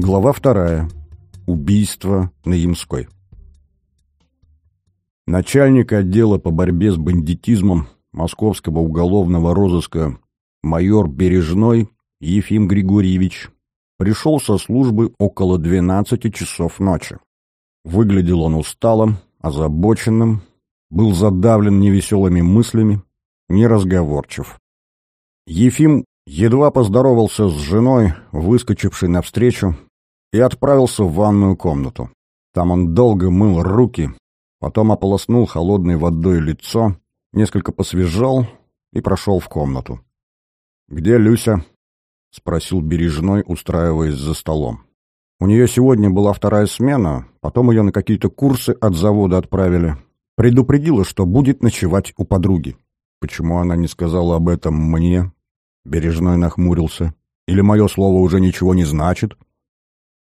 Глава вторая. Убийство на Ямской. Начальник отдела по борьбе с бандитизмом Московского уголовного розыска майор Бережной Ефим Григорьевич пришел со службы около 12 часов ночи. Выглядел он усталым, озабоченным, был задавлен невеселыми мыслями, неразговорчив. Ефим едва поздоровался с женой, выскочившей навстречу, и отправился в ванную комнату. Там он долго мыл руки, потом ополоснул холодной водой лицо, несколько посвежал и прошел в комнату. «Где Люся?» — спросил Бережной, устраиваясь за столом. «У нее сегодня была вторая смена, потом ее на какие-то курсы от завода отправили. Предупредила, что будет ночевать у подруги. Почему она не сказала об этом мне?» Бережной нахмурился. «Или мое слово уже ничего не значит?»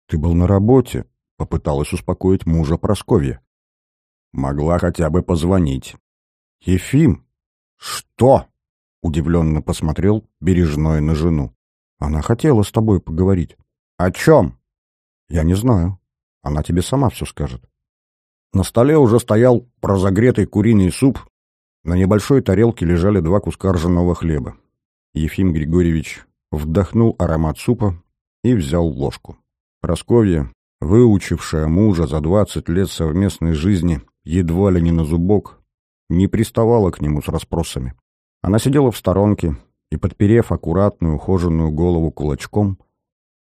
«Ты был на работе», — попыталась успокоить мужа Просковья. «Могла хотя бы позвонить». «Ефим!» «Что?» — удивленно посмотрел Бережной на жену. «Она хотела с тобой поговорить». «О чем?» «Я не знаю. Она тебе сама все скажет». На столе уже стоял разогретый куриный суп. На небольшой тарелке лежали два куска ржаного хлеба. Ефим Григорьевич вдохнул аромат супа и взял ложку. Просковья, выучившая мужа за двадцать лет совместной жизни едва ли не на зубок, не приставала к нему с расспросами. Она сидела в сторонке и, подперев аккуратную ухоженную голову кулачком,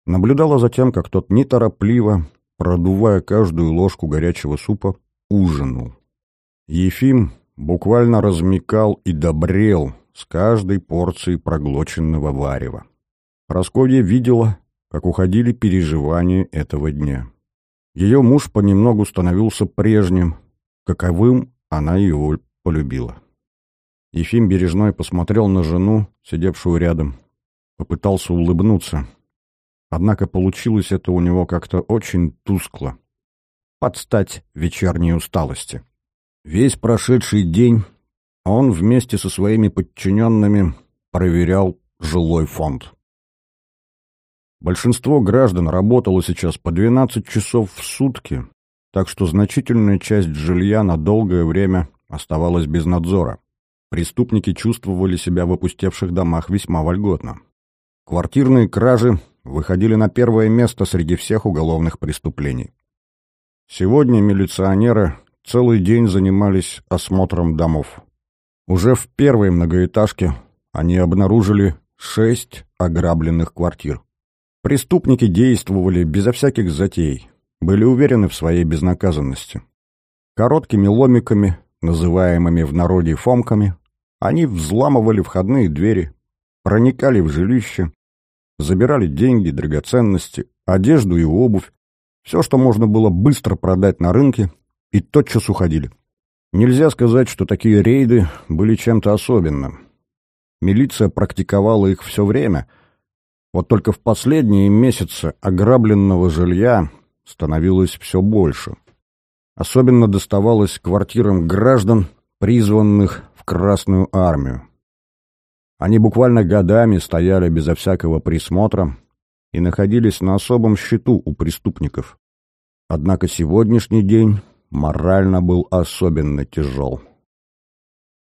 наблюдала за тем, как тот неторопливо, продувая каждую ложку горячего супа, ужинал. Ефим буквально размекал и добрел с каждой порцией проглоченного варева. Просковья видела, как уходили переживания этого дня. Ее муж понемногу становился прежним, каковым она его полюбила. Ефим Бережной посмотрел на жену, сидевшую рядом, попытался улыбнуться. Однако получилось это у него как-то очень тускло, под стать вечерней усталости. Весь прошедший день он вместе со своими подчиненными проверял жилой фонд. Большинство граждан работало сейчас по 12 часов в сутки, так что значительная часть жилья на долгое время оставалась без надзора. Преступники чувствовали себя в опустевших домах весьма вольготно. Квартирные кражи выходили на первое место среди всех уголовных преступлений. Сегодня милиционеры целый день занимались осмотром домов. Уже в первой многоэтажке они обнаружили шесть ограбленных квартир. Преступники действовали безо всяких затей, были уверены в своей безнаказанности. Короткими ломиками, называемыми в народе фомками, они взламывали входные двери, проникали в жилище, забирали деньги, драгоценности, одежду и обувь, все, что можно было быстро продать на рынке, и тотчас уходили. Нельзя сказать, что такие рейды были чем-то особенным. Милиция практиковала их все время — вот только в последние месяцы ограбленного жилья становилось все больше. Особенно доставалось квартирам граждан, призванных в Красную армию. Они буквально годами стояли безо всякого присмотра и находились на особом счету у преступников. Однако сегодняшний день морально был особенно тяжел.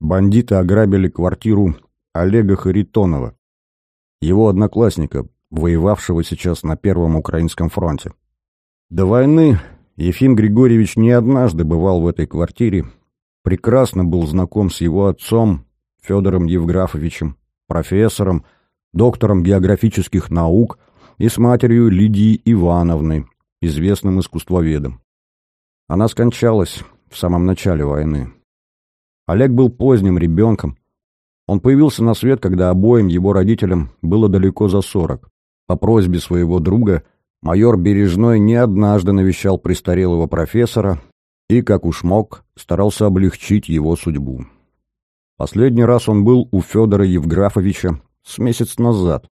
Бандиты ограбили квартиру Олега Харитонова, его одноклассника, воевавшего сейчас на Первом Украинском фронте. До войны Ефим Григорьевич не однажды бывал в этой квартире, прекрасно был знаком с его отцом Федором Евграфовичем, профессором, доктором географических наук и с матерью Лидией Ивановной, известным искусствоведом. Она скончалась в самом начале войны. Олег был поздним ребенком, он появился на свет, когда обоим его родителям было далеко за сорок. По просьбе своего друга майор Бережной не однажды навещал престарелого профессора и, как уж мог, старался облегчить его судьбу. Последний раз он был у Федора Евграфовича с месяц назад.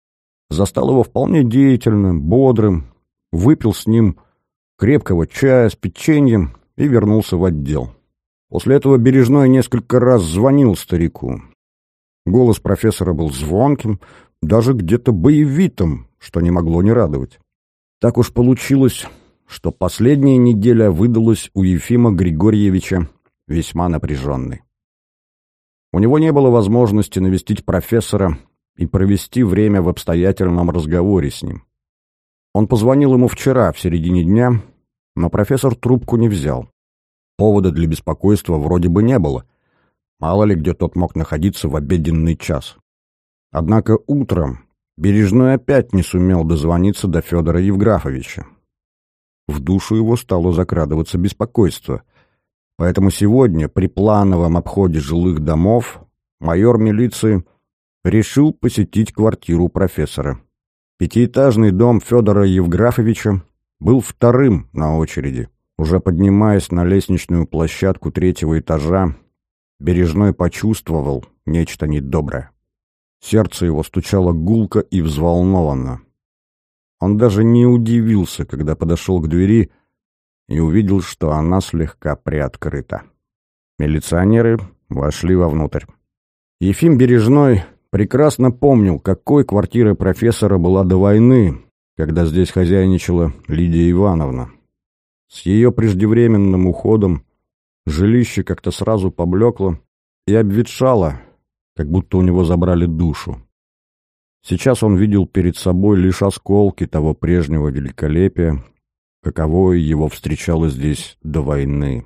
Застал его вполне деятельным, бодрым, выпил с ним крепкого чая с печеньем и вернулся в отдел. После этого Бережной несколько раз звонил старику. Голос профессора был звонким, даже где-то боевитым, что не могло не радовать. Так уж получилось, что последняя неделя выдалась у Ефима Григорьевича весьма напряженной. У него не было возможности навестить профессора и провести время в обстоятельном разговоре с ним. Он позвонил ему вчера, в середине дня, но профессор трубку не взял. Повода для беспокойства вроде бы не было. Мало ли где тот мог находиться в обеденный час. Однако утром Бережной опять не сумел дозвониться до Федора Евграфовича. В душу его стало закрадываться беспокойство. Поэтому сегодня, при плановом обходе жилых домов, майор милиции решил посетить квартиру профессора. Пятиэтажный дом Федора Евграфовича был вторым на очереди. Уже поднимаясь на лестничную площадку третьего этажа, Бережной почувствовал нечто недоброе. Сердце его стучало гулко и взволнованно. Он даже не удивился, когда подошел к двери и увидел, что она слегка приоткрыта. Милиционеры вошли вовнутрь. Ефим Бережной прекрасно помнил, какой квартира профессора была до войны, когда здесь хозяйничала Лидия Ивановна. С ее преждевременным уходом жилище как-то сразу поблекло и обветшало, как будто у него забрали душу. Сейчас он видел перед собой лишь осколки того прежнего великолепия, каковое его встречало здесь до войны.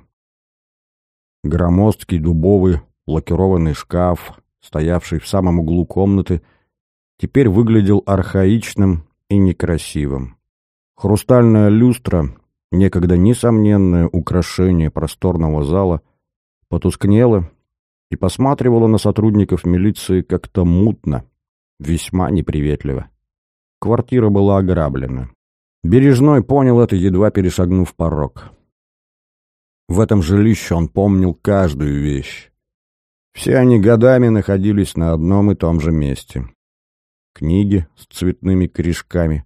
Громоздкий дубовый лакированный шкаф, стоявший в самом углу комнаты, теперь выглядел архаичным и некрасивым. Хрустальная люстра, некогда несомненное украшение просторного зала, потускнела и посматривала на сотрудников милиции как-то мутно, весьма неприветливо. Квартира была ограблена. Бережной понял это, едва перешагнув порог. В этом жилище он помнил каждую вещь. Все они годами находились на одном и том же месте. Книги с цветными корешками,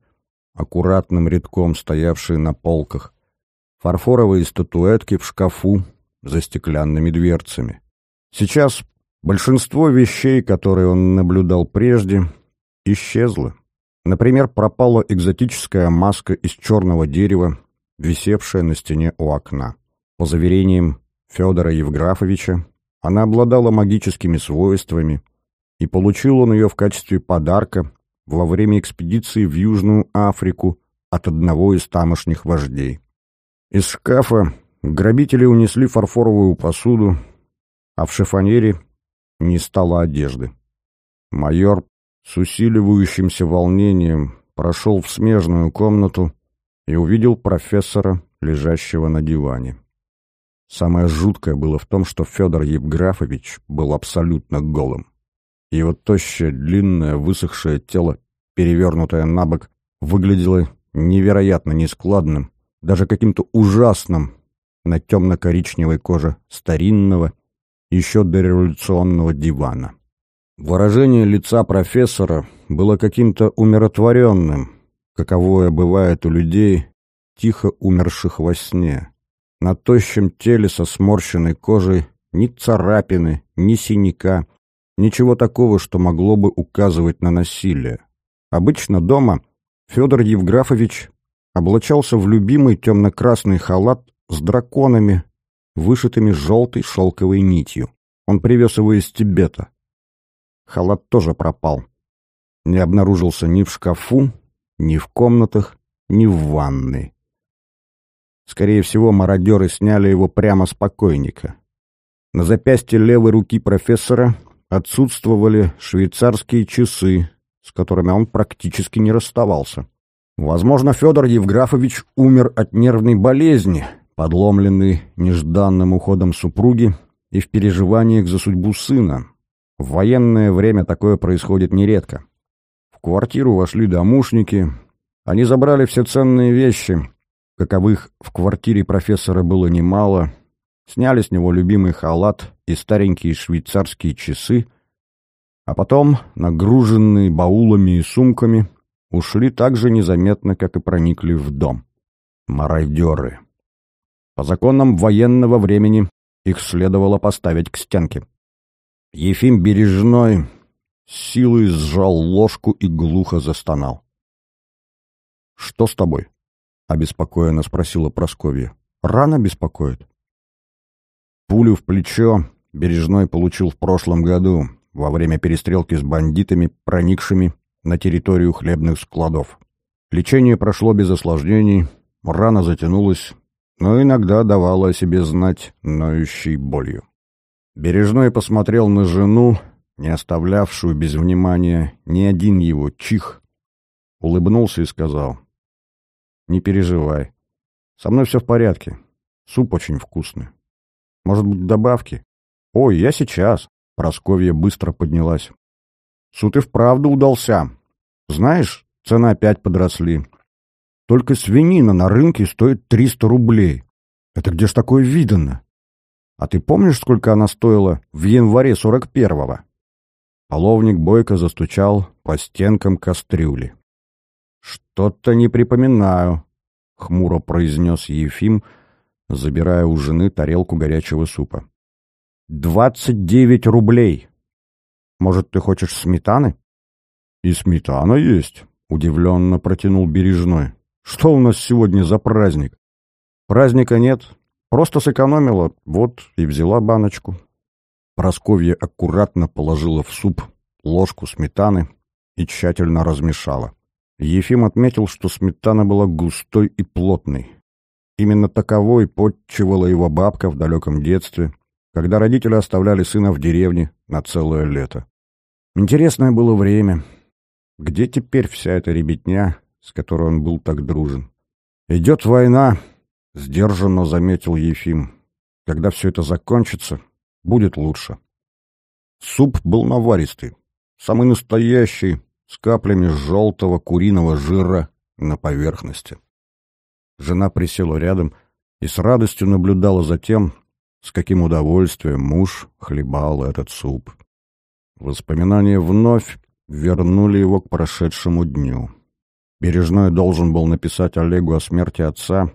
аккуратным рядком стоявшие на полках, фарфоровые статуэтки в шкафу за стеклянными дверцами. Сейчас большинство вещей, которые он наблюдал прежде, исчезло. Например, пропала экзотическая маска из черного дерева, висевшая на стене у окна. По заверениям Федора Евграфовича, она обладала магическими свойствами, и получил он ее в качестве подарка во время экспедиции в Южную Африку от одного из тамошних вождей. Из шкафа грабители унесли фарфоровую посуду, а в шифонере не стало одежды. Майор с усиливающимся волнением прошел в смежную комнату и увидел профессора, лежащего на диване. Самое жуткое было в том, что Федор Евграфович был абсолютно голым. Его тощее, длинное, высохшее тело, перевернутое на бок, выглядело невероятно нескладным, даже каким-то ужасным на темно-коричневой коже старинного, еще до революционного дивана. Выражение лица профессора было каким-то умиротворенным, каковое бывает у людей, тихо умерших во сне. На тощем теле со сморщенной кожей ни царапины, ни синяка, ничего такого, что могло бы указывать на насилие. Обычно дома Федор Евграфович облачался в любимый темно-красный халат с драконами вышитыми желтой шелковой нитью. Он привез его из Тибета. Халат тоже пропал. Не обнаружился ни в шкафу, ни в комнатах, ни в ванной. Скорее всего, мародеры сняли его прямо с покойника. На запястье левой руки профессора отсутствовали швейцарские часы, с которыми он практически не расставался. Возможно, Федор Евграфович умер от нервной болезни, подломленный нежданным уходом супруги и в переживаниях за судьбу сына. В военное время такое происходит нередко. В квартиру вошли домушники. Они забрали все ценные вещи, каковых в квартире профессора было немало, сняли с него любимый халат и старенькие швейцарские часы, а потом, нагруженные баулами и сумками, ушли так же незаметно, как и проникли в дом. Мародеры. По законам военного времени их следовало поставить к стенке. Ефим Бережной силой сжал ложку и глухо застонал. «Что с тобой?» обеспокоенно спросила Просковья. «Рано беспокоит?» Пулю в плечо Бережной получил в прошлом году, во время перестрелки с бандитами, проникшими на территорию хлебных складов. Лечение прошло без осложнений, рана затянулась, но иногда давала о себе знать ноющей болью. Бережной посмотрел на жену, не оставлявшую без внимания ни один его чих, улыбнулся и сказал, «Не переживай, со мной все в порядке, суп очень вкусный. Может быть, добавки?» «Ой, я сейчас!» Просковья быстро поднялась. «Суд и вправду удался. Знаешь, цены опять подросли. Только свинина на рынке стоит 300 рублей. Это где ж такое видано? А ты помнишь, сколько она стоила в январе 41-го?» Половник бойко застучал по стенкам кастрюли. «Что-то не припоминаю», — хмуро произнес Ефим, забирая у жены тарелку горячего супа. «Двадцать девять рублей. Может, ты хочешь сметаны?» «И сметана есть», — удивленно протянул Бережной. «Что у нас сегодня за праздник?» «Праздника нет. Просто сэкономила, вот и взяла баночку». Просковья аккуратно положила в суп ложку сметаны и тщательно размешала. Ефим отметил, что сметана была густой и плотной. Именно таковой подчивала его бабка в далеком детстве, когда родители оставляли сына в деревне на целое лето. Интересное было время. Где теперь вся эта ребятня, с которой он был так дружен? «Идет война», — сдержанно заметил Ефим. «Когда все это закончится, будет лучше». Суп был наваристый, самый настоящий, с каплями желтого куриного жира на поверхности. Жена присела рядом и с радостью наблюдала за тем, с каким удовольствием муж хлебал этот суп. Воспоминания вновь вернули его к прошедшему дню. Бережной должен был написать Олегу о смерти отца,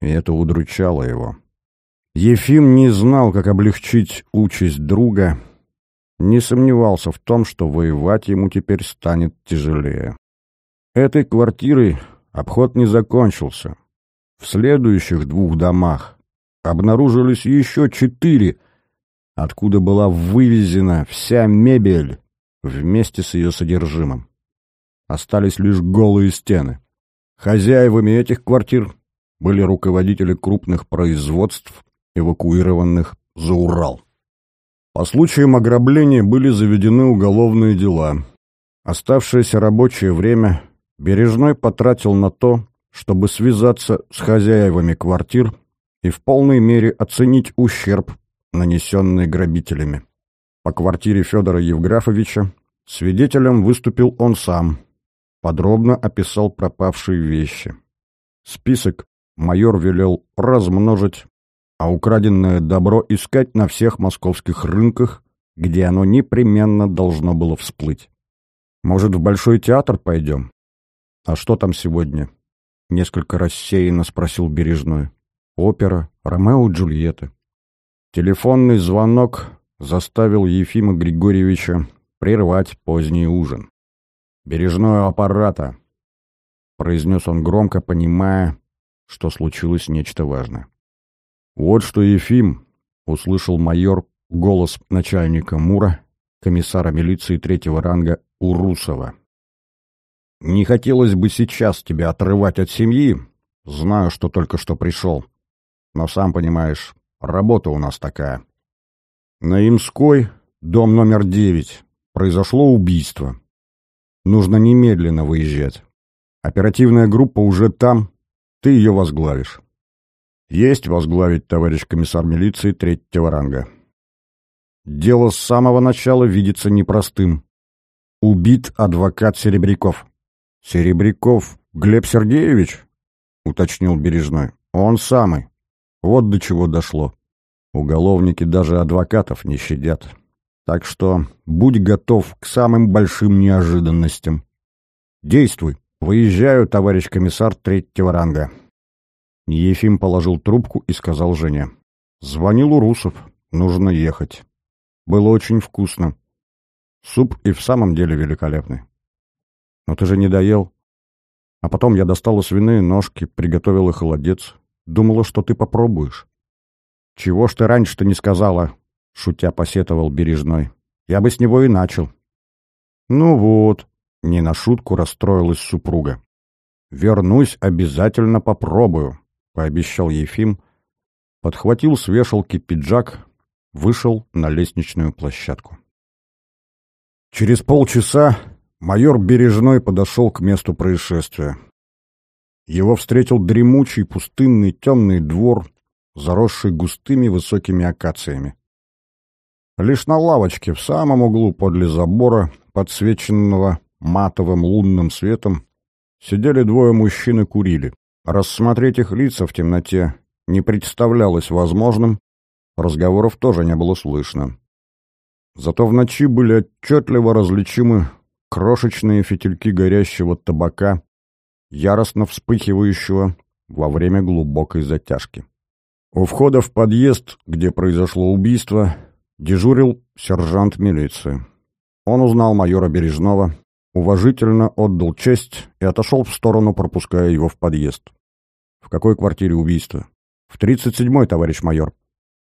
и это удручало его. Ефим не знал, как облегчить участь друга, не сомневался в том, что воевать ему теперь станет тяжелее. Этой квартирой обход не закончился. В следующих двух домах обнаружились еще четыре, откуда была вывезена вся мебель вместе с ее содержимым. Остались лишь голые стены. Хозяевами этих квартир были руководители крупных производств, эвакуированных за Урал. По случаям ограбления были заведены уголовные дела. Оставшееся рабочее время Бережной потратил на то, чтобы связаться с хозяевами квартир и в полной мере оценить ущерб, нанесенный грабителями. По квартире Федора Евграфовича свидетелем выступил он сам, подробно описал пропавшие вещи. Список майор велел размножить, а украденное добро искать на всех московских рынках, где оно непременно должно было всплыть. «Может, в Большой театр пойдем?» «А что там сегодня?» — несколько рассеянно спросил Бережной. Опера «Ромео и Джульетта». Телефонный звонок заставил Ефима Григорьевича прервать поздний ужин. «Бережного аппарата», — произнес он громко, понимая, что случилось нечто важное. «Вот что, Ефим», — услышал майор голос начальника МУРа, комиссара милиции третьего ранга Урусова. «Не хотелось бы сейчас тебя отрывать от семьи, знаю, что только что пришел. Но сам понимаешь, работа у нас такая. На Имской, дом номер девять, произошло убийство. Нужно немедленно выезжать. Оперативная группа уже там, ты ее возглавишь. Есть возглавить, товарищ комиссар милиции третьего ранга. Дело с самого начала видится непростым. Убит адвокат Серебряков. Серебряков Глеб Сергеевич? Уточнил Бережной. Он самый. Вот до чего дошло. Уголовники даже адвокатов не щадят. Так что будь готов к самым большим неожиданностям. Действуй. Выезжаю, товарищ комиссар третьего ранга. Ефим положил трубку и сказал Жене. Звонил Урусов. Нужно ехать. Было очень вкусно. Суп и в самом деле великолепный. Но ты же не доел. А потом я достала свиные ножки, приготовила холодец. Думала, что ты попробуешь. «Чего ж ты раньше-то не сказала?» — шутя посетовал Бережной. «Я бы с него и начал». «Ну вот», — не на шутку расстроилась супруга. «Вернусь, обязательно попробую», — пообещал Ефим, подхватил с вешалки пиджак, вышел на лестничную площадку. Через полчаса майор Бережной подошел к месту происшествия. Его встретил дремучий, пустынный, темный двор, заросший густыми высокими акациями. Лишь на лавочке в самом углу подле забора, подсвеченного матовым лунным светом, сидели двое мужчин и курили. Рассмотреть их лица в темноте не представлялось возможным, разговоров тоже не было слышно. Зато в ночи были отчетливо различимы крошечные фитильки горящего табака, яростно вспыхивающего во время глубокой затяжки. У входа в подъезд, где произошло убийство, дежурил сержант милиции. Он узнал майора Бережного, уважительно отдал честь и отошел в сторону, пропуская его в подъезд. «В какой квартире убийство?» «В тридцать седьмой, товарищ майор».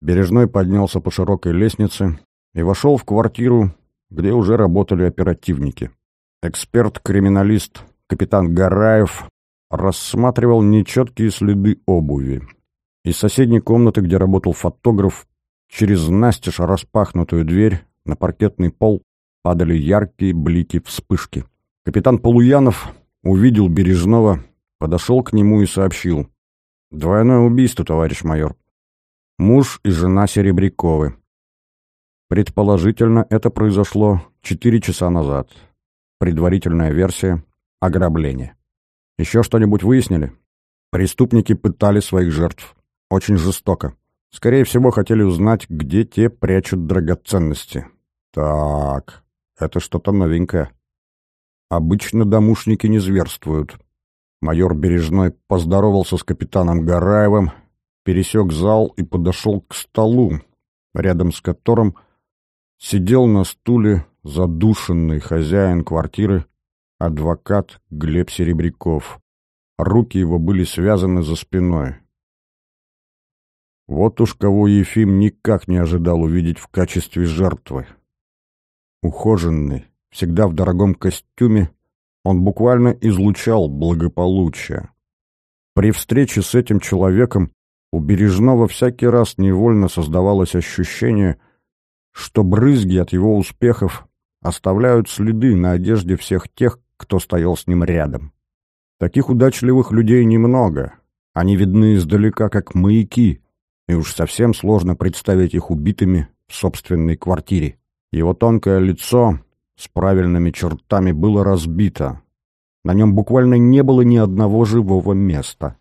Бережной поднялся по широкой лестнице и вошел в квартиру, где уже работали оперативники. Эксперт-криминалист капитан Гараев рассматривал нечеткие следы обуви. Из соседней комнаты, где работал фотограф, через настежь распахнутую дверь на паркетный пол падали яркие блики вспышки. Капитан Полуянов увидел Бережного, подошел к нему и сообщил. «Двойное убийство, товарищ майор. Муж и жена Серебряковы. Предположительно, это произошло четыре часа назад. Предварительная версия — ограбление. Еще что-нибудь выяснили? Преступники пытали своих жертв. Очень жестоко. Скорее всего, хотели узнать, где те прячут драгоценности. Так, это что-то новенькое. Обычно домушники не зверствуют. Майор Бережной поздоровался с капитаном Гараевым, пересек зал и подошел к столу, рядом с которым сидел на стуле задушенный хозяин квартиры, адвокат Глеб Серебряков. Руки его были связаны за спиной. Вот уж кого Ефим никак не ожидал увидеть в качестве жертвы. Ухоженный, всегда в дорогом костюме, он буквально излучал благополучие. При встрече с этим человеком у Бережного всякий раз невольно создавалось ощущение, что брызги от его успехов оставляют следы на одежде всех тех, кто стоял с ним рядом. Таких удачливых людей немного. Они видны издалека, как маяки, и уж совсем сложно представить их убитыми в собственной квартире. Его тонкое лицо с правильными чертами было разбито. На нем буквально не было ни одного живого места.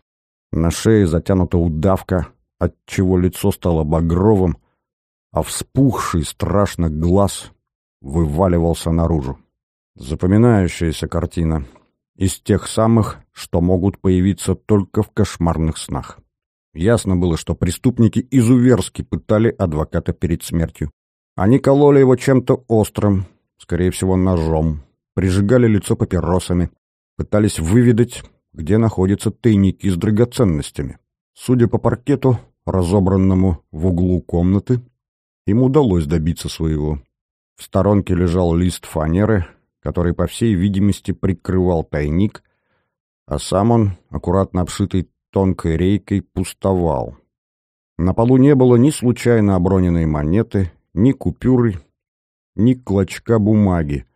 На шее затянута удавка, отчего лицо стало багровым, а вспухший страшно глаз вываливался наружу. Запоминающаяся картина. Из тех самых, что могут появиться только в кошмарных снах. Ясно было, что преступники изуверски пытали адвоката перед смертью. Они кололи его чем-то острым, скорее всего, ножом, прижигали лицо папиросами, пытались выведать, где находятся тайники с драгоценностями. Судя по паркету, разобранному в углу комнаты, им удалось добиться своего. В сторонке лежал лист фанеры, который, по всей видимости, прикрывал тайник, а сам он, аккуратно обшитый тонкой рейкой, пустовал. На полу не было ни случайно оброненной монеты, ни купюры, ни клочка бумаги.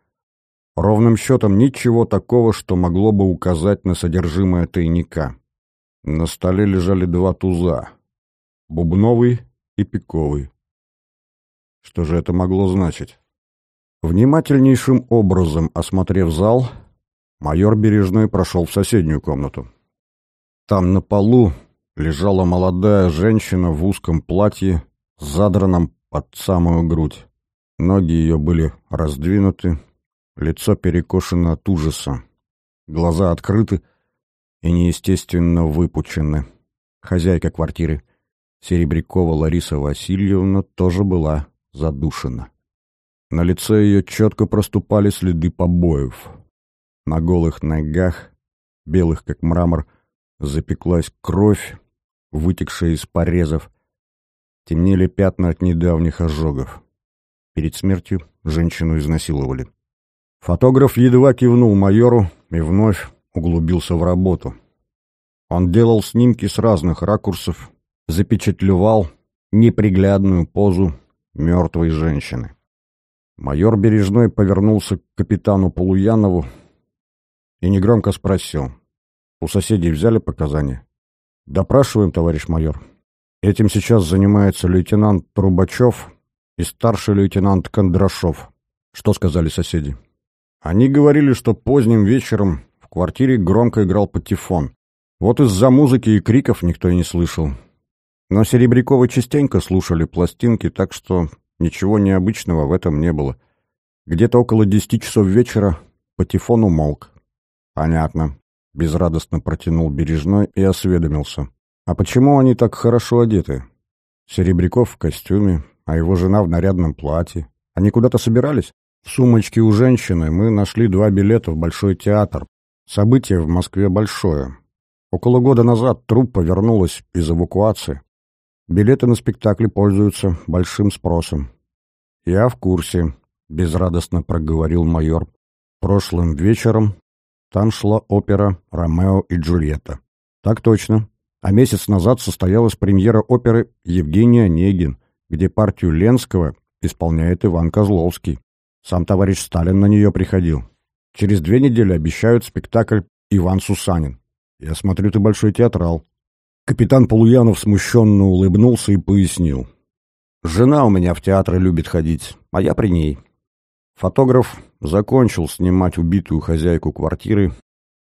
Ровным счетом ничего такого, что могло бы указать на содержимое тайника. На столе лежали два туза — бубновый и пиковый. Что же это могло значить? Внимательнейшим образом осмотрев зал, майор Бережной прошел в соседнюю комнату. Там на полу лежала молодая женщина в узком платье, задранном под самую грудь. Ноги ее были раздвинуты, лицо перекошено от ужаса, глаза открыты и неестественно выпучены. Хозяйка квартиры, Серебрякова Лариса Васильевна, тоже была задушена. На лице ее четко проступали следы побоев. На голых ногах белых как мрамор, запеклась кровь, вытекшая из порезов. Темнели пятна от недавних ожогов. Перед смертью женщину изнасиловали. Фотограф едва кивнул майору и вновь углубился в работу. Он делал снимки с разных ракурсов, запечатлевал неприглядную позу мертвой женщины. Майор Бережной повернулся к капитану Полуянову и негромко спросил. «У соседей взяли показания?» «Допрашиваем, товарищ майор. Этим сейчас занимается лейтенант Трубачев и старший лейтенант Кондрашов. Что сказали соседи?» «Они говорили, что поздним вечером в квартире громко играл патефон. Вот из-за музыки и криков никто и не слышал. Но Серебряковы частенько слушали пластинки, так что Ничего необычного в этом не было. Где-то около десяти часов вечера патефон умолк. «Понятно», — безрадостно протянул Бережной и осведомился. «А почему они так хорошо одеты? Серебряков в костюме, а его жена в нарядном платье. Они куда-то собирались? В сумочке у женщины мы нашли два билета в Большой театр. Событие в Москве большое. Около года назад труппа вернулась из эвакуации. Билеты на спектакли пользуются большим спросом. «Я в курсе», — безрадостно проговорил майор. «Прошлым вечером там шла опера «Ромео и Джульетта». «Так точно. А месяц назад состоялась премьера оперы «Евгений Онегин», где партию Ленского исполняет Иван Козловский. Сам товарищ Сталин на нее приходил. Через две недели обещают спектакль «Иван Сусанин». Я смотрю, ты большой театрал. Капитан Полуянов смущенно улыбнулся и пояснил. «Жена у меня в театры любит ходить, а я при ней». Фотограф закончил снимать убитую хозяйку квартиры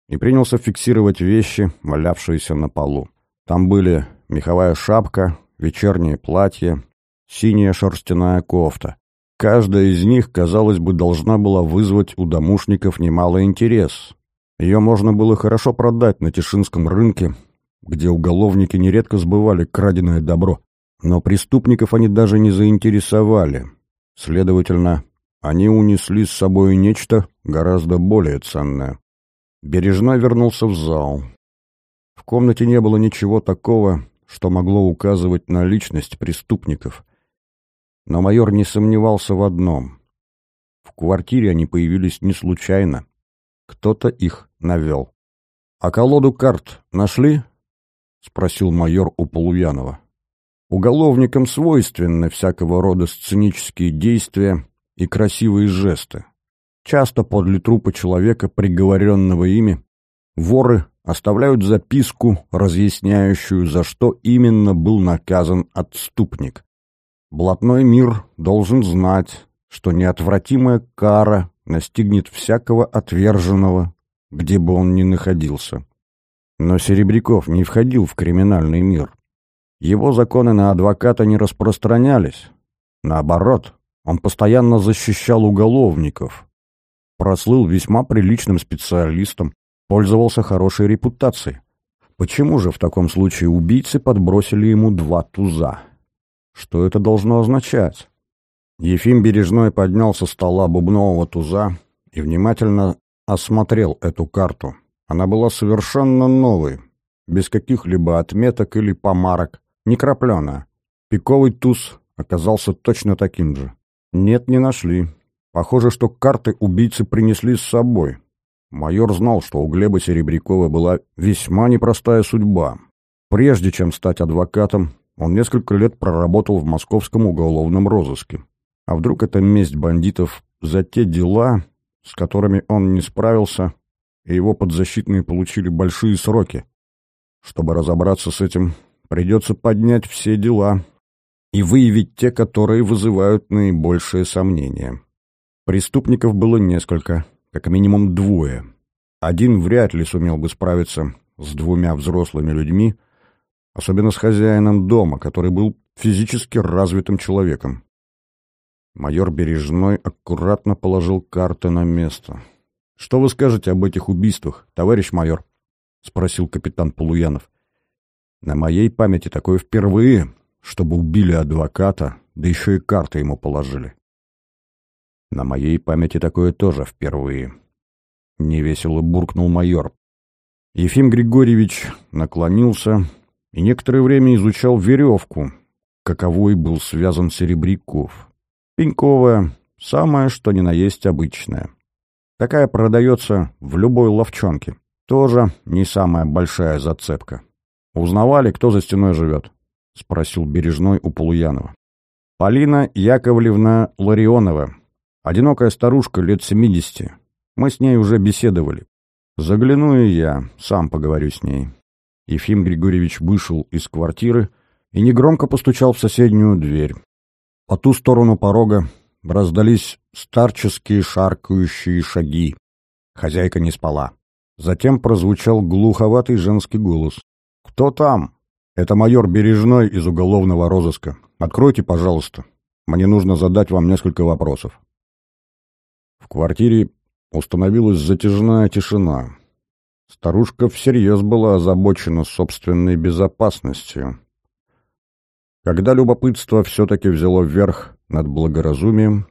и принялся фиксировать вещи, валявшиеся на полу. Там были меховая шапка, вечернее платье, синяя шерстяная кофта. Каждая из них, казалось бы, должна была вызвать у домушников немалый интерес. Ее можно было хорошо продать на Тишинском рынке где уголовники нередко сбывали краденое добро. Но преступников они даже не заинтересовали. Следовательно, они унесли с собой нечто гораздо более ценное. Бережна вернулся в зал. В комнате не было ничего такого, что могло указывать на личность преступников. Но майор не сомневался в одном. В квартире они появились не случайно. Кто-то их навел. «А колоду карт нашли?» — спросил майор у Полуянова. «Уголовникам свойственны всякого рода сценические действия и красивые жесты. Часто подле трупа человека, приговоренного ими, воры оставляют записку, разъясняющую, за что именно был наказан отступник. Блатной мир должен знать, что неотвратимая кара настигнет всякого отверженного, где бы он ни находился. Но Серебряков не входил в криминальный мир. Его законы на адвоката не распространялись. Наоборот, он постоянно защищал уголовников. Прослыл весьма приличным специалистом, пользовался хорошей репутацией. Почему же в таком случае убийцы подбросили ему два туза? Что это должно означать? Ефим Бережной поднял со стола бубнового туза и внимательно осмотрел эту карту. Она была совершенно новой, без каких-либо отметок или помарок, не крапленая. Пиковый туз оказался точно таким же. Нет, не нашли. Похоже, что карты убийцы принесли с собой. Майор знал, что у Глеба Серебрякова была весьма непростая судьба. Прежде чем стать адвокатом, он несколько лет проработал в московском уголовном розыске. А вдруг это месть бандитов за те дела, с которыми он не справился, и его подзащитные получили большие сроки. Чтобы разобраться с этим, придется поднять все дела и выявить те, которые вызывают наибольшие сомнения. Преступников было несколько, как минимум двое. Один вряд ли сумел бы справиться с двумя взрослыми людьми, особенно с хозяином дома, который был физически развитым человеком. Майор Бережной аккуратно положил карты на место — «Что вы скажете об этих убийствах, товарищ майор?» — спросил капитан Полуянов. «На моей памяти такое впервые, чтобы убили адвоката, да еще и карты ему положили». «На моей памяти такое тоже впервые», — невесело буркнул майор. Ефим Григорьевич наклонился и некоторое время изучал веревку, каковой был связан Серебряков. Пеньковая, самое что ни на есть обычная. Такая продается в любой ловчонке. Тоже не самая большая зацепка. «Узнавали, кто за стеной живет?» — спросил Бережной у Полуянова. «Полина Яковлевна Ларионова. Одинокая старушка лет семидесяти. Мы с ней уже беседовали. Загляну и я, сам поговорю с ней». Ефим Григорьевич вышел из квартиры и негромко постучал в соседнюю дверь. По ту сторону порога раздались старческие шаркающие шаги. Хозяйка не спала. Затем прозвучал глуховатый женский голос. «Кто там?» «Это майор Бережной из уголовного розыска. Откройте, пожалуйста. Мне нужно задать вам несколько вопросов». В квартире установилась затяжная тишина. Старушка всерьез была озабочена собственной безопасностью. Когда любопытство все-таки взяло вверх над благоразумием,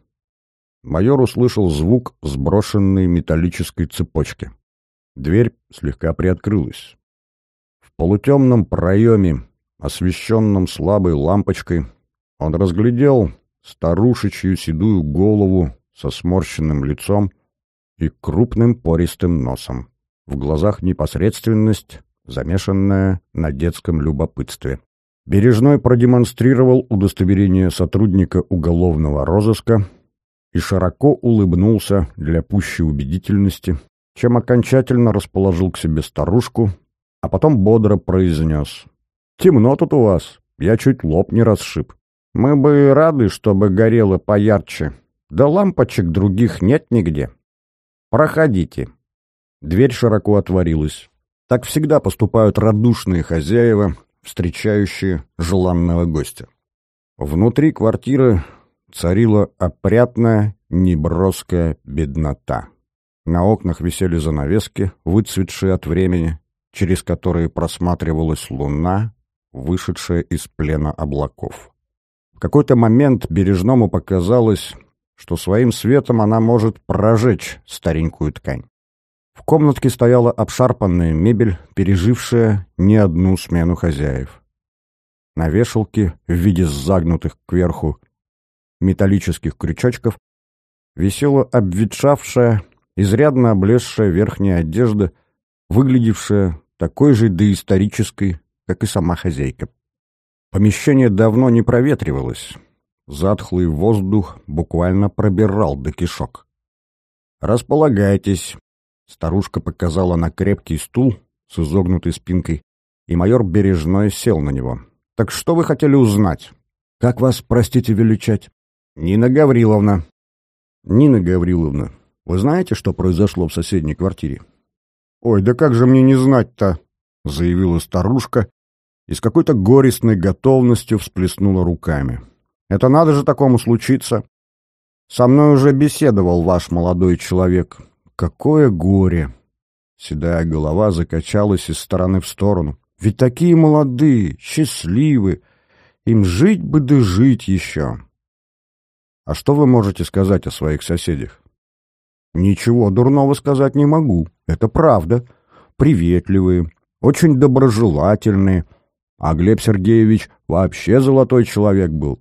майор услышал звук сброшенной металлической цепочки. Дверь слегка приоткрылась. В полутемном проеме, освещенном слабой лампочкой, он разглядел старушечью седую голову со сморщенным лицом и крупным пористым носом. В глазах непосредственность, замешанная на детском любопытстве. Бережной продемонстрировал удостоверение сотрудника уголовного розыска и широко улыбнулся для пущей убедительности, чем окончательно расположил к себе старушку, а потом бодро произнес. «Темно тут у вас, я чуть лоб не расшиб. Мы бы рады, чтобы горело поярче, да лампочек других нет нигде. Проходите». Дверь широко отворилась. Так всегда поступают радушные хозяева, встречающие желанного гостя. Внутри квартиры царила опрятная, неброская беднота. На окнах висели занавески, выцветшие от времени, через которые просматривалась луна, вышедшая из плена облаков. В какой-то момент Бережному показалось, что своим светом она может прожечь старенькую ткань. В комнатке стояла обшарпанная мебель, пережившая не одну смену хозяев. На вешалке в виде загнутых кверху металлических крючочков висела обветшавшая изрядно облезшая верхняя одежда, выглядевшая такой же доисторической, как и сама хозяйка. Помещение давно не проветривалось. Затхлый воздух буквально пробирал до кишок. «Располагайтесь», — старушка показала на крепкий стул с изогнутой спинкой, и майор Бережной сел на него. «Так что вы хотели узнать?» «Как вас, простите, величать?» «Нина Гавриловна». «Нина Гавриловна, вы знаете, что произошло в соседней квартире? «Ой, да как же мне не знать-то?» — заявила старушка и с какой-то горестной готовностью всплеснула руками. «Это надо же такому случиться. Со мной уже беседовал ваш молодой человек. Какое горе!» Седая голова закачалась из стороны в сторону. «Ведь такие молодые, счастливы, им жить бы да жить еще!» «А что вы можете сказать о своих соседях?» Ничего дурного сказать не могу. Это правда. Приветливые, очень доброжелательные. А Глеб Сергеевич вообще золотой человек был.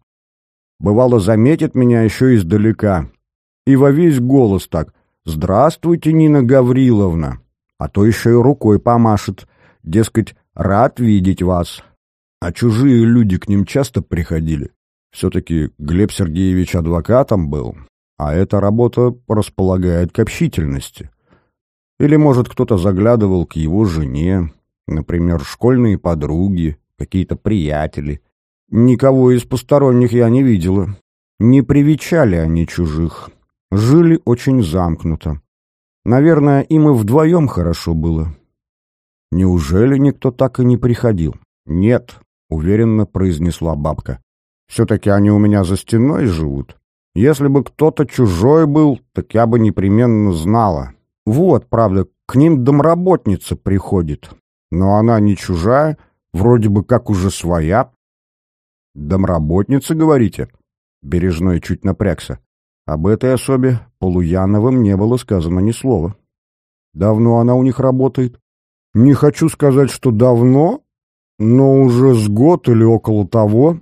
Бывало, заметит меня еще издалека. И во весь голос так. «Здравствуйте, Нина Гавриловна!» А то еще и рукой помашет. Дескать, рад видеть вас. А чужие люди к ним часто приходили. Все-таки Глеб Сергеевич адвокатом был, а эта работа располагает к общительности. Или, может, кто-то заглядывал к его жене, например, школьные подруги, какие-то приятели. Никого из посторонних я не видела. Не привечали они чужих. Жили очень замкнуто. Наверное, им и вдвоем хорошо было. Неужели никто так и не приходил? Нет, уверенно произнесла бабка. Все-таки они у меня за стеной живут. Если бы кто-то чужой был, так я бы непременно знала. Вот, правда, к ним домработница приходит. Но она не чужая, вроде бы как уже своя. Домработница, говорите? Бережной чуть напрягся. Об этой особе Полуяновым не было сказано ни слова. Давно она у них работает? Не хочу сказать, что давно, но уже с год или около того.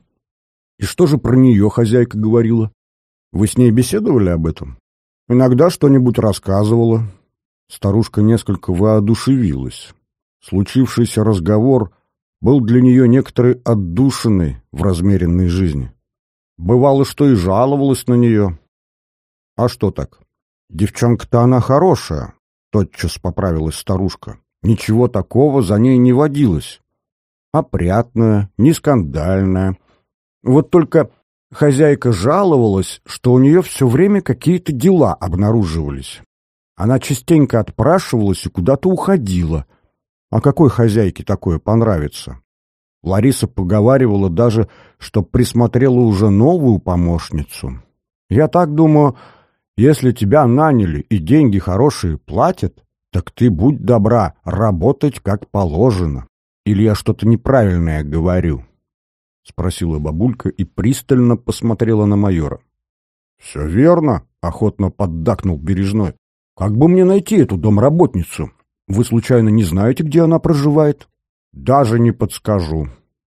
И что же про нее хозяйка говорила? Вы с ней беседовали об этом? Иногда что-нибудь рассказывала. Старушка несколько воодушевилась. Случившийся разговор был для нее некоторой отдушиной в размеренной жизни. Бывало, что и жаловалась на нее. А что так? Девчонка-то она хорошая, тотчас поправилась старушка. Ничего такого за ней не водилось. Опрятная, не скандальная. Вот только хозяйка жаловалась, что у нее все время какие-то дела обнаруживались. Она частенько отпрашивалась и куда-то уходила — а какой хозяйке такое понравится? Лариса поговаривала даже, что присмотрела уже новую помощницу. Я так думаю, если тебя наняли и деньги хорошие платят, так ты будь добра работать как положено. Или я что-то неправильное говорю? — спросила бабулька и пристально посмотрела на майора. — Все верно, — охотно поддакнул Бережной. — Как бы мне найти эту домработницу? Вы случайно не знаете, где она проживает? Даже не подскажу.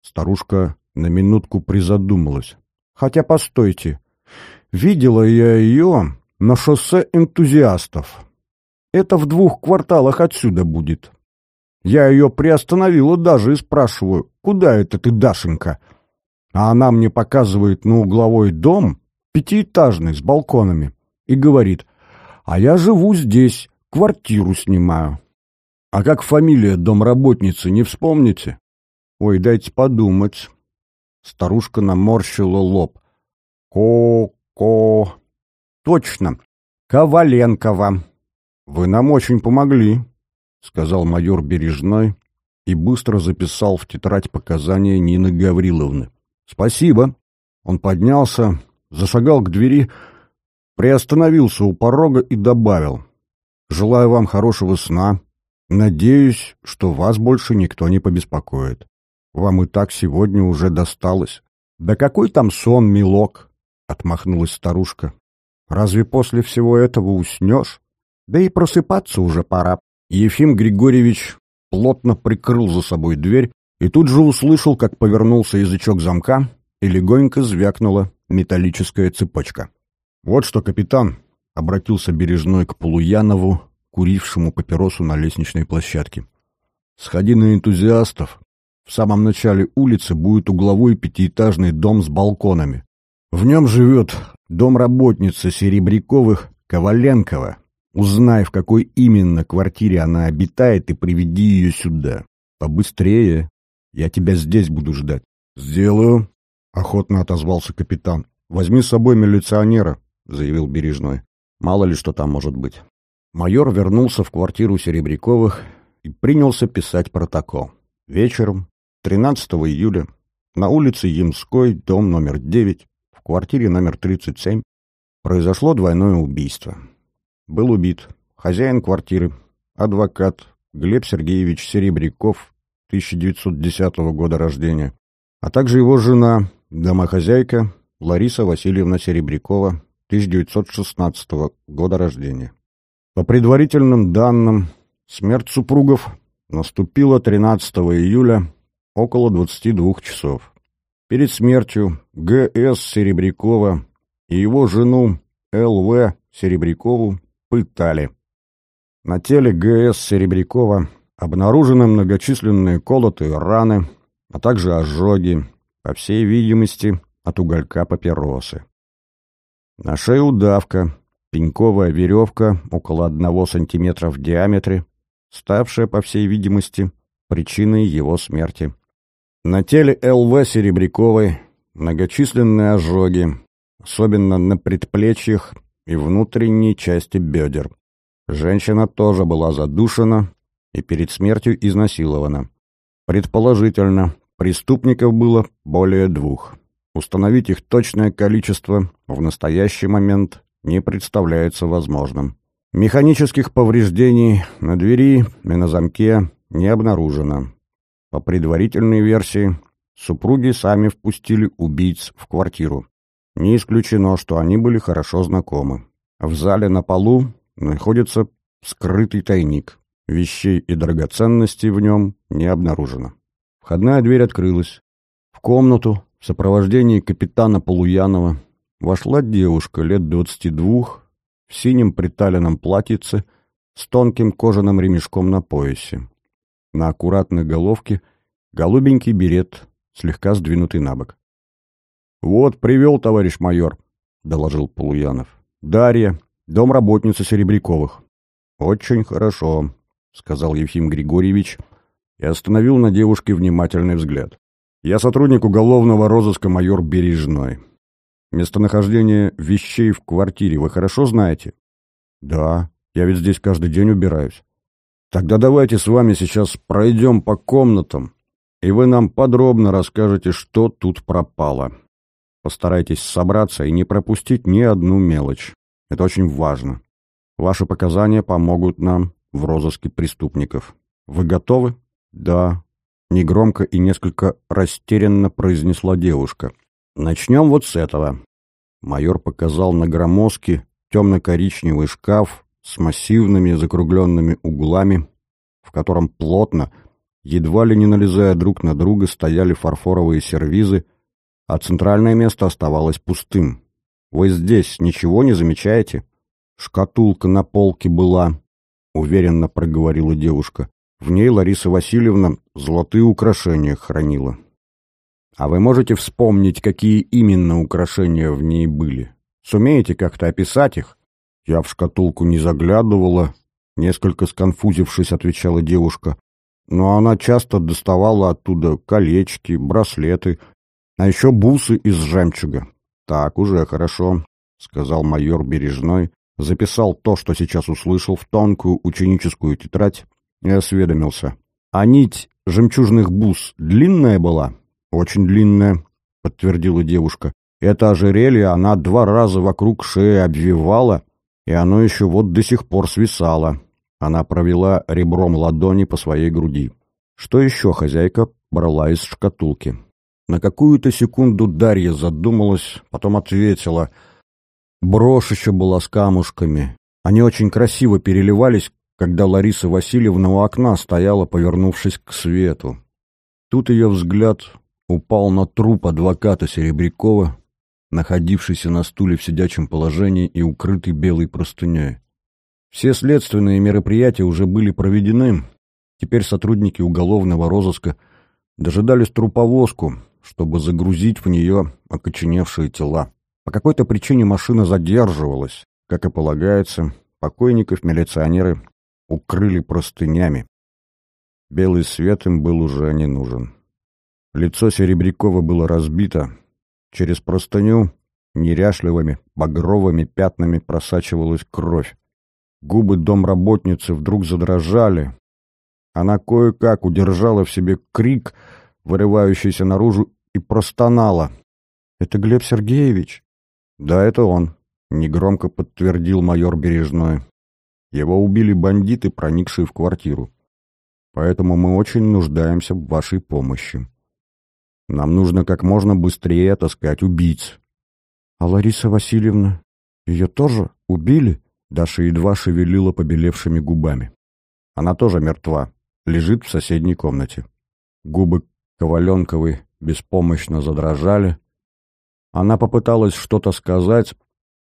Старушка на минутку призадумалась. Хотя постойте. Видела я ее на шоссе энтузиастов. Это в двух кварталах отсюда будет. Я ее приостановила даже и спрашиваю, куда это ты, Дашенька? А она мне показывает на угловой дом, пятиэтажный, с балконами, и говорит, а я живу здесь, квартиру снимаю. А как фамилия домработницы, не вспомните? Ой, дайте подумать. Старушка наморщила лоб. Ко-ко... Точно, Коваленкова. Вы нам очень помогли, сказал майор Бережной и быстро записал в тетрадь показания Нины Гавриловны. Спасибо. Он поднялся, зашагал к двери, приостановился у порога и добавил. Желаю вам хорошего сна, Надеюсь, что вас больше никто не побеспокоит. Вам и так сегодня уже досталось. Да какой там сон, милок? Отмахнулась старушка. Разве после всего этого уснешь? Да и просыпаться уже пора. Ефим Григорьевич плотно прикрыл за собой дверь и тут же услышал, как повернулся язычок замка и легонько звякнула металлическая цепочка. «Вот что, капитан!» — обратился Бережной к Полуянову, курившему папиросу на лестничной площадке. «Сходи на энтузиастов. В самом начале улицы будет угловой пятиэтажный дом с балконами. В нем живет домработница Серебряковых Коваленкова. Узнай, в какой именно квартире она обитает, и приведи ее сюда. Побыстрее. Я тебя здесь буду ждать». «Сделаю», — охотно отозвался капитан. «Возьми с собой милиционера», — заявил Бережной. «Мало ли что там может быть». Майор вернулся в квартиру Серебряковых и принялся писать протокол. Вечером, 13 июля, на улице Ямской, дом номер 9, в квартире номер 37, произошло двойное убийство. Был убит хозяин квартиры, адвокат Глеб Сергеевич Серебряков, 1910 года рождения, а также его жена, домохозяйка Лариса Васильевна Серебрякова, 1916 года рождения. По предварительным данным, смерть супругов наступила 13 июля около 22 часов. Перед смертью Г.С. Серебрякова и его жену Л.В. Серебрякову пытали. На теле Г.С. Серебрякова обнаружены многочисленные колотые раны, а также ожоги, по всей видимости, от уголька папиросы. На шее удавка, пеньковая веревка около одного сантиметра в диаметре, ставшая, по всей видимости, причиной его смерти. На теле Л.В. Серебряковой многочисленные ожоги, особенно на предплечьях и внутренней части бедер. Женщина тоже была задушена и перед смертью изнасилована. Предположительно, преступников было более двух. Установить их точное количество в настоящий момент не представляется возможным. Механических повреждений на двери и на замке не обнаружено. По предварительной версии, супруги сами впустили убийц в квартиру. Не исключено, что они были хорошо знакомы. В зале на полу находится скрытый тайник. Вещей и драгоценностей в нем не обнаружено. Входная дверь открылась. В комнату в сопровождении капитана Полуянова вошла девушка лет двадцати двух в синем приталенном платьице с тонким кожаным ремешком на поясе. На аккуратной головке голубенький берет, слегка сдвинутый на бок. «Вот, привел, товарищ майор», — доложил Полуянов. «Дарья, домработница Серебряковых». «Очень хорошо», — сказал Ефим Григорьевич и остановил на девушке внимательный взгляд. «Я сотрудник уголовного розыска майор Бережной. Местонахождение вещей в квартире вы хорошо знаете?» «Да, я ведь здесь каждый день убираюсь». «Тогда давайте с вами сейчас пройдем по комнатам, и вы нам подробно расскажете, что тут пропало. Постарайтесь собраться и не пропустить ни одну мелочь. Это очень важно. Ваши показания помогут нам в розыске преступников. Вы готовы? Да. Негромко и несколько растерянно произнесла девушка. Начнем вот с этого. Майор показал на громоздкий темно-коричневый шкаф с массивными закругленными углами, в котором плотно, едва ли не налезая друг на друга, стояли фарфоровые сервизы, а центральное место оставалось пустым. Вы здесь ничего не замечаете? Шкатулка на полке была, — уверенно проговорила девушка. В ней Лариса Васильевна золотые украшения хранила. А вы можете вспомнить, какие именно украшения в ней были? Сумеете как-то описать их? Я в шкатулку не заглядывала, несколько сконфузившись, отвечала девушка. Но она часто доставала оттуда колечки, браслеты, а еще бусы из жемчуга. Так, уже хорошо, сказал майор Бережной, записал то, что сейчас услышал, в тонкую ученическую тетрадь и осведомился. «А нить жемчужных бус длинная была?» «Очень длинная», — подтвердила девушка. «Это ожерелье она два раза вокруг шеи обвивала, и оно еще вот до сих пор свисало». Она провела ребром ладони по своей груди. Что еще хозяйка брала из шкатулки? На какую-то секунду Дарья задумалась, потом ответила — Брошь еще была с камушками. Они очень красиво переливались, когда Лариса Васильевна у окна стояла, повернувшись к свету. Тут ее взгляд упал на труп адвоката Серебрякова, находившийся на стуле в сидячем положении и укрытый белой простыней. Все следственные мероприятия уже были проведены. Теперь сотрудники уголовного розыска дожидались труповозку, чтобы загрузить в нее окоченевшие тела. По какой-то причине машина задерживалась. Как и полагается, покойников милиционеры укрыли простынями. Белый свет им был уже не нужен. Лицо Серебрякова было разбито. Через простыню неряшливыми багровыми пятнами просачивалась кровь. Губы домработницы вдруг задрожали. Она кое-как удержала в себе крик, вырывающийся наружу, и простонала. «Это Глеб Сергеевич!» «Да, это он», — негромко подтвердил майор Бережной. «Его убили бандиты, проникшие в квартиру. Поэтому мы очень нуждаемся в вашей помощи. Нам нужно как можно быстрее отыскать убийц». «А Лариса Васильевна? Ее тоже убили?» Даша едва шевелила побелевшими губами. «Она тоже мертва. Лежит в соседней комнате». Губы Коваленковой беспомощно задрожали, она попыталась что-то сказать,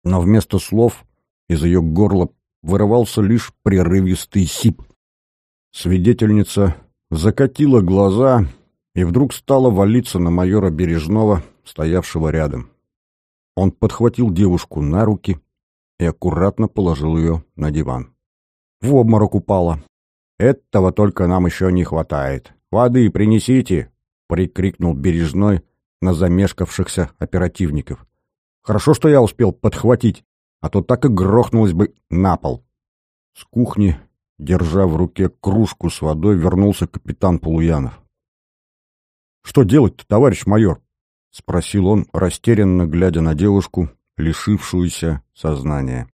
но вместо слов из ее горла вырывался лишь прерывистый сип. Свидетельница закатила глаза и вдруг стала валиться на майора Бережного, стоявшего рядом. Он подхватил девушку на руки и аккуратно положил ее на диван. В обморок упала. «Этого только нам еще не хватает. Воды принесите!» — прикрикнул Бережной, на замешкавшихся оперативников. Хорошо, что я успел подхватить, а то так и грохнулось бы на пол. С кухни, держа в руке кружку с водой, вернулся капитан Полуянов. «Что делать-то, товарищ майор?» — спросил он, растерянно глядя на девушку, лишившуюся сознания.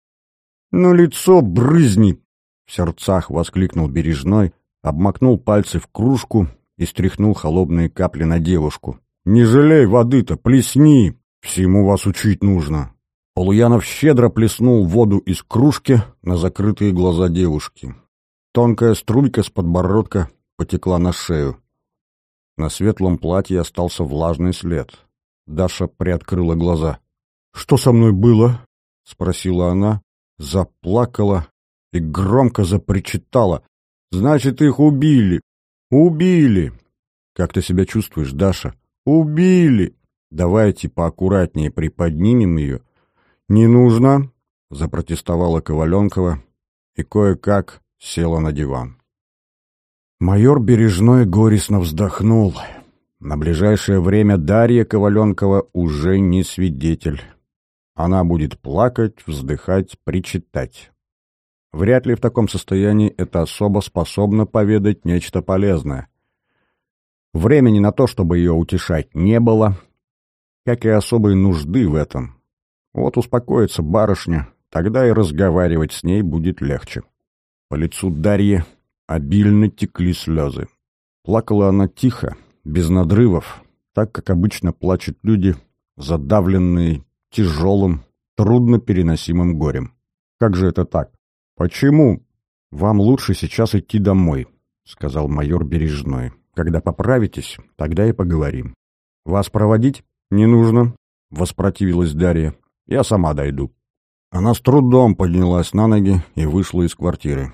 «На лицо брызни!» — в сердцах воскликнул Бережной, обмакнул пальцы в кружку и стряхнул холодные капли на девушку. Не жалей воды-то, плесни, всему вас учить нужно. Полуянов щедро плеснул воду из кружки на закрытые глаза девушки. Тонкая струйка с подбородка потекла на шею. На светлом платье остался влажный след. Даша приоткрыла глаза. «Что со мной было?» — спросила она, заплакала и громко запричитала. «Значит, их убили! Убили!» «Как ты себя чувствуешь, Даша?» «Убили!» «Давайте поаккуратнее приподнимем ее». «Не нужно!» — запротестовала Коваленкова и кое-как села на диван. Майор Бережной горестно вздохнул. На ближайшее время Дарья Коваленкова уже не свидетель. Она будет плакать, вздыхать, причитать. Вряд ли в таком состоянии эта особа способна поведать нечто полезное. Времени на то, чтобы ее утешать, не было, как и особой нужды в этом. Вот успокоится барышня, тогда и разговаривать с ней будет легче. По лицу Дарьи обильно текли слезы. Плакала она тихо, без надрывов, так как обычно плачут люди, задавленные тяжелым, трудно переносимым горем. Как же это так? Почему? Вам лучше сейчас идти домой, сказал майор Бережной. Когда поправитесь, тогда и поговорим. Вас проводить не нужно, воспротивилась Дарья. Я сама дойду. Она с трудом поднялась на ноги и вышла из квартиры.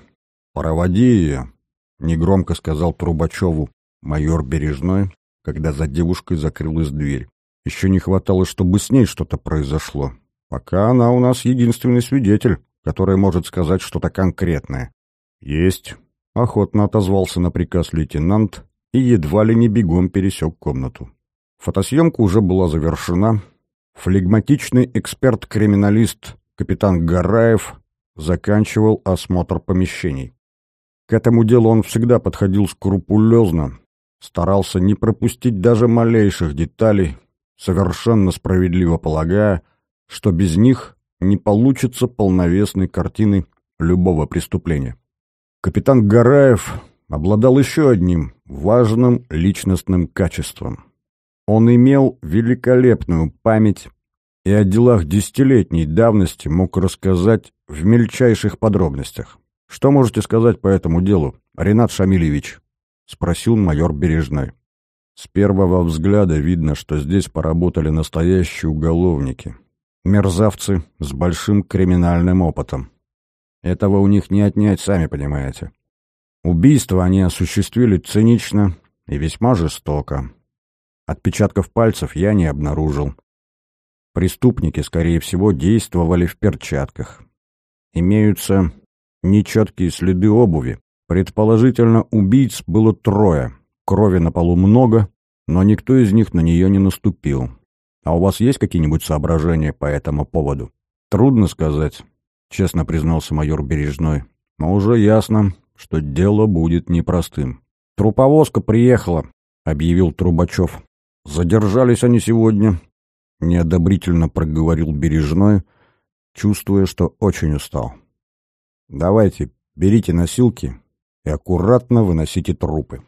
«Проводи ее», — негромко сказал Трубачеву майор Бережной, когда за девушкой закрылась дверь. «Еще не хватало, чтобы с ней что-то произошло. Пока она у нас единственный свидетель, который может сказать что-то конкретное». «Есть», — охотно отозвался на приказ лейтенант и едва ли не бегом пересек комнату. Фотосъемка уже была завершена. Флегматичный эксперт-криминалист капитан Гараев заканчивал осмотр помещений. К этому делу он всегда подходил скрупулезно, старался не пропустить даже малейших деталей, совершенно справедливо полагая, что без них не получится полновесной картины любого преступления. Капитан Гараев обладал еще одним важным личностным качеством. Он имел великолепную память и о делах десятилетней давности мог рассказать в мельчайших подробностях. «Что можете сказать по этому делу, Ренат Шамильевич?» — спросил майор Бережной. С первого взгляда видно, что здесь поработали настоящие уголовники. Мерзавцы с большим криминальным опытом. Этого у них не отнять, сами понимаете. Убийство они осуществили цинично и весьма жестоко. Отпечатков пальцев я не обнаружил. Преступники, скорее всего, действовали в перчатках. Имеются нечеткие следы обуви. Предположительно, убийц было трое. Крови на полу много, но никто из них на нее не наступил. А у вас есть какие-нибудь соображения по этому поводу? Трудно сказать, честно признался майор Бережной. Но уже ясно, что дело будет непростым. Труповозка приехала, объявил Трубачев. Задержались они сегодня, неодобрительно проговорил Бережной, чувствуя, что очень устал. Давайте, берите носилки и аккуратно выносите трупы.